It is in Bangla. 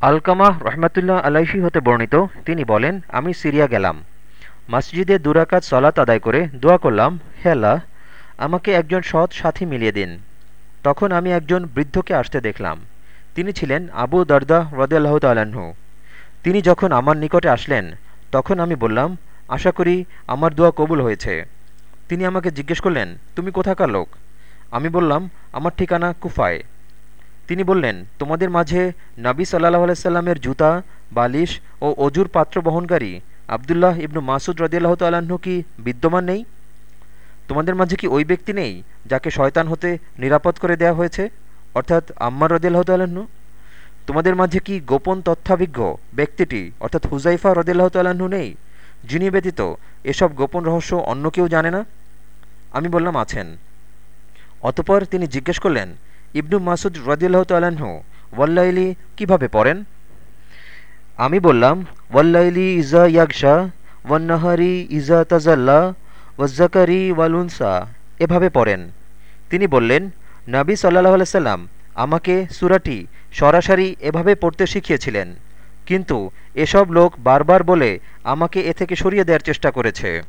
আলকামাহ রহমাতুল্লাহ আলাইহি হতে বর্ণিত, তিনি বলেন, আমি সিরিয়া গেলাম। মসজিদে দুরাকাত সলাত আদায় করে দোয়া করলাম, হে আল্লাহ, আমাকে একজন সৎ সাথী মিলিয়ে দিন। তখন আমি একজন বৃদ্ধকে আসতে দেখলাম। তিনি ছিলেন আবু দরদা রদাল্লাহ তাল্লাহ্ন তিনি যখন আমার নিকটে আসলেন, তখন আমি বললাম, আশা করি আমার দোয়া কবুল হয়েছে। তিনি আমাকে জিজ্ঞেস করলেন, তুমি কোথাকার লোক? আমি বললাম, আমার ঠিকানা কুফায়। তিনি বললেন, তোমাদের মাঝে নাবী সাল্লাহ আলাইসাল্লামের জুতা, বালিশ ও অজুর পাত্র বহনকারী আবদুল্লাহ ইবনু মাসুদ রদিয়াল্লাহ তাল্লাহ্ন কি বিদ্যমান নেই? তোমাদের মাঝে কি ওই ব্যক্তি নেই যাকে শয়তান হতে নিরাপদ করে দেয়া হয়েছে? অর্থাৎ আম্মার রদিয়াল্লাহ তাল্লাহ্ন তোমাদের মাঝে কি গোপন তথ্যাভিজ্ঞ ব্যক্তিটি, অর্থাৎ হুজাইফা রদিল্লাহ তাল্লাহ্ন নেই, যিনি ব্যতীত এসব গোপন রহস্য অন্য কেউ জানে না? আমি বললাম, আছেন। অতপর তিনি জিজ্ঞেস করলেন ইবনু মাসুদ রদিল্লাহ তাল্লাহ্ন ওয়াল্লাইলি কীভাবে পড়েন? আমি বললাম, ওয়াল্লাইলি ইজা ইয়াকশা ওয়ান্নাহারি ইজা তাজাল্লা ওয়াজ্জাকারি ওয়ালুনসা এভাবে পড়েন। তিনি বললেন, নাবী সাল্লাহ আলাইসাল্লাম আমাকে সুরাটি সরাসরি এভাবে পড়তে শিখিয়েছিলেন। কিন্তু এসব লোক বারবার বলে আমাকে এ থেকে সরিয়ে দেওয়ার চেষ্টা করেছে।